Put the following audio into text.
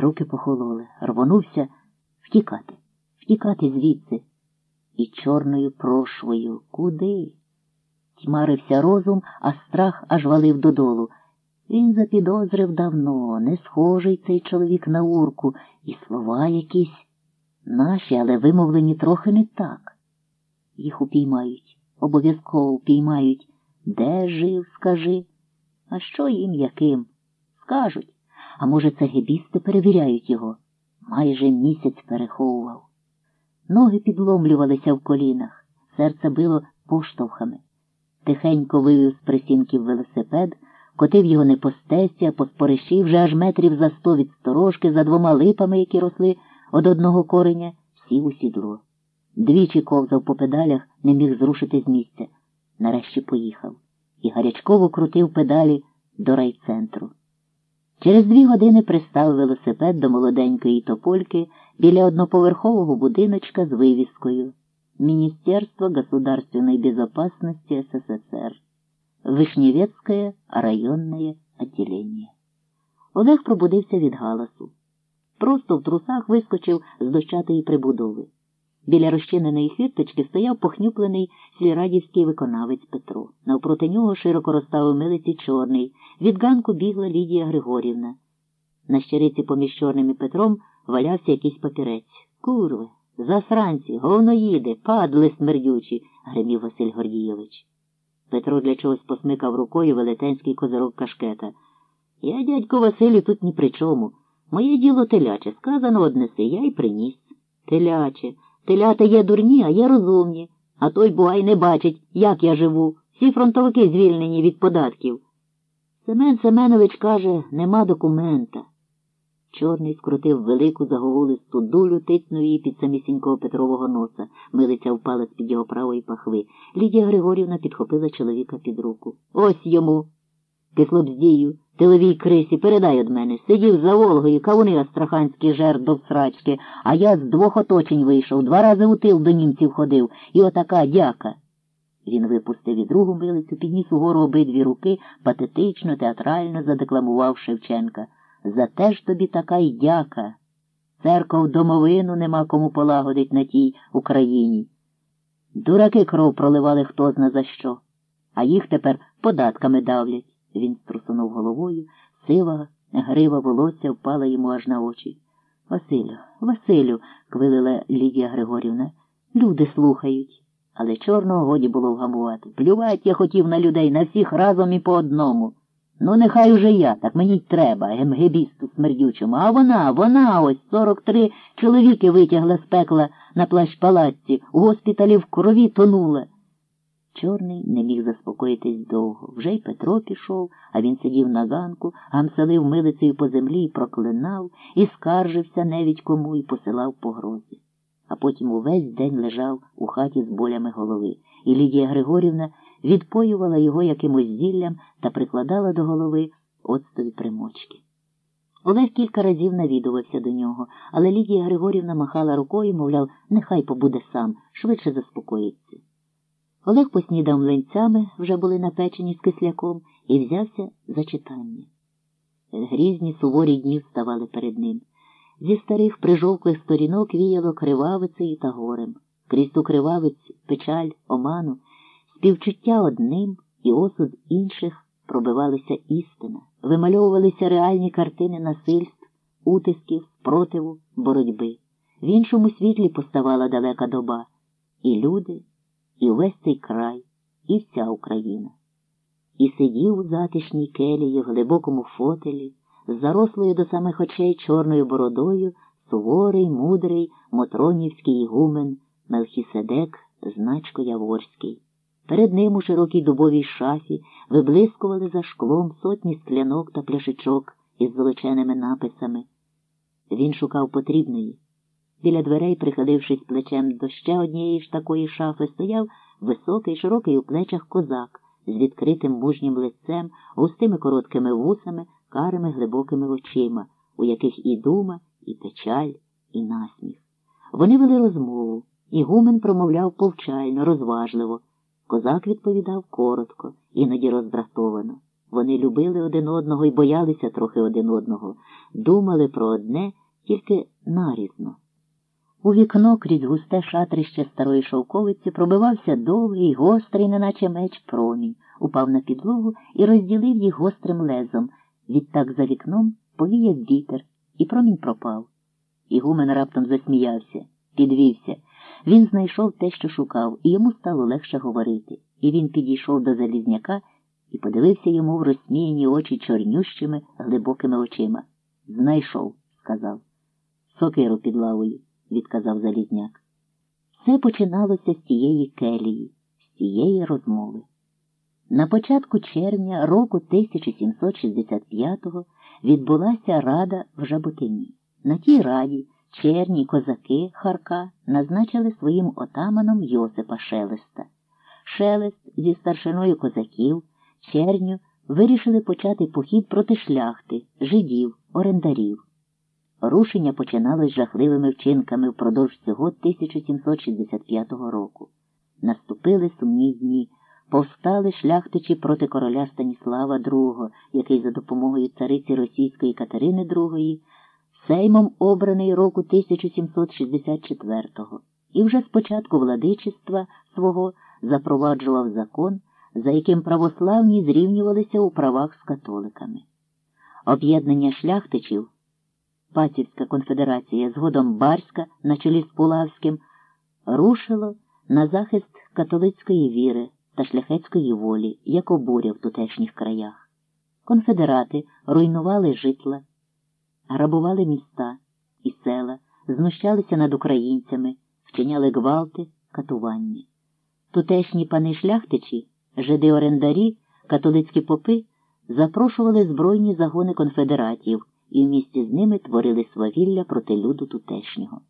Руки похололи, рвонувся втікати, втікати звідси. І чорною прошвою куди? Тьмарився розум, а страх аж валив додолу. Він запідозрив давно, не схожий цей чоловік на урку, і слова якісь наші, але вимовлені трохи не так. Їх упіймають, обов'язково упіймають. Де жив, скажи? А що їм яким? Скажуть. А може, це гебісти перевіряють його? Майже місяць переховував. Ноги підломлювалися в колінах, серце било поштовхами. Тихенько вивів з присінків велосипед, котив його не по стесі, а по спориші вже аж метрів за сто від сторожки, за двома липами, які росли од одного кореня, сів у сідло. Двічі ковзав по педалях, не міг зрушити з місця. Нарешті поїхав і гарячково крутив педалі до райцентру. Через дві години пристав велосипед до молоденької топольки біля одноповерхового будиночка з вивіскою Міністерство государственной безопасности СССР, Вишневецкое районное отделение. Олег пробудився від галасу. Просто в трусах вискочив з дощатої прибудови. Біля розчиненої хвірточки стояв похнюплений сільрадівський виконавець Петро. Навпроти нього широко розставив милиці чорний. Від ганку бігла Лідія Григорівна. На щириці поміж чорним і Петром валявся якийсь папірець. Курви, засранці, говноїди, падли смердючі, гримів Василь Гордійович. Петро для чогось посмикав рукою велетенський козирок кашкета. Я, дядько Василю, тут ні при чому. Моє діло теляче, сказано однеси, я й приніс. Теляче. Телята є дурні, а є розумні. А той, бугай, не бачить, як я живу. Всі фронтовики звільнені від податків. Семен Семенович каже, нема документа. Чорний скрутив велику заголисту дулю, тицнув її під самісінького Петрового носа. Милиця впала з під його правої пахви. Лідія Григорівна підхопила чоловіка під руку. Ось йому. Кислобздію, тиловій крисі, передай од мене. Сидів за Волгою, кавуни астраханські жертв до всрачки, а я з двох оточень вийшов, два рази у тил до німців ходив, і отака дяка. Він випустив і другу милицю, підніс угору обидві руки, патетично, театрально задекламував Шевченка. За те ж тобі така й дяка. Церков домовину нема кому полагодить на тій Україні. Дураки кров проливали хто зна за що, а їх тепер податками давлять. Він струсунув головою, сива, грива волосся впала йому аж на очі. Василю, Василю, квилила Лідія Григорівна, люди слухають. Але чорного годі було вгамувати. Плювать я хотів на людей, на всіх разом і по одному. Ну, нехай уже я, так мені й треба, емгебісту смердючому. А вона, вона ось сорок три чоловіки витягла з пекла на плащ палаці, у госпіталі в крові тонула. Чорний не міг заспокоїтись довго. Вже й Петро пішов, а він сидів на ганку, гамселив милицею по землі і проклинав, і скаржився невідь кому і посилав погрози. А потім увесь день лежав у хаті з болями голови, і Лідія Григорівна відпоювала його якимось зіллям та прикладала до голови оцтові примочки. Олег кілька разів навідувався до нього, але Лідія Григорівна махала рукою, мовляв, нехай побуде сам, швидше заспокоїться. Олег поснідав млинцями, вже були напечені з кисляком, і взявся за читання. Грізні суворі дні вставали перед ним. Зі старих прижовклих сторінок віяло кривавицею та горем. Крізь ту кривавиць, печаль, оману, співчуття одним і осуд інших пробивалися істина, вимальовувалися реальні картини насильств, утисків, спротиву, боротьби. В іншому світлі поставала далека доба, і люди і весь цей край, і вся Україна. І сидів у затишній келії в глибокому фотелі, з зарослою до самих очей чорною бородою, суворий, мудрий, мотронівський ігумен Мелхіседек Значко Яворський. Перед ним у широкій дубовій шафі виблискували за шклом сотні склянок та пляшечок із золоченими написами. Він шукав потрібної. Біля дверей, прихилившись плечем до ще однієї ж такої шафи, стояв високий, широкий у плечах козак з відкритим мужнім лицем, густими короткими вусами, карими глибокими очима, у яких і дума, і печаль, і насміх. Вони вели розмову, і гумен промовляв повчально, розважливо. Козак відповідав коротко, іноді роздратовано. Вони любили один одного і боялися трохи один одного, думали про одне, тільки нарізно. У вікно крізь густе шатрище старої шовковиці пробивався довгий, гострий, неначе меч промінь, упав на підлогу і розділив їх гострим лезом. Відтак за вікном повіяв вітер, і промінь пропав. Ігумен раптом засміявся, підвівся. Він знайшов те, що шукав, і йому стало легше говорити. І він підійшов до Залізняка і подивився йому в розсміяні очі чорнющими, глибокими очима. Знайшов, сказав. Сокиру під лавою, відказав Залізняк. Все починалося з тієї келії, з тієї розмови. На початку червня року 1765-го відбулася рада в Жаботині. На тій раді черні козаки Харка назначили своїм отаманом Йосипа Шелеста. Шелест зі старшиною козаків, черню вирішили почати похід проти шляхти, жидів, орендарів. Рушення починалось жахливими вчинками впродовж цього 1765 року. Наступили сумні дні, повстали шляхтичі проти короля Станіслава II, який за допомогою цариці російської Катерини II Сеймом обраний року 1764-го, і вже спочатку владичества свого запроваджував закон, за яким православні зрівнювалися у правах з католиками. Об'єднання шляхтичів, Пасівська конфедерація, згодом Барська на чолі з Пулавським, рушило на захист католицької віри та шляхетської волі, як обуря в тутешніх краях. Конфедерати руйнували житла грабували міста і села, знущалися над українцями, вчиняли гвалти, катування. Тутешні пани шляхтичі, жиди орендарі, католицькі попи запрошували збройні загони конфедератів і в місті з ними творили свавілля проти люду тутешнього.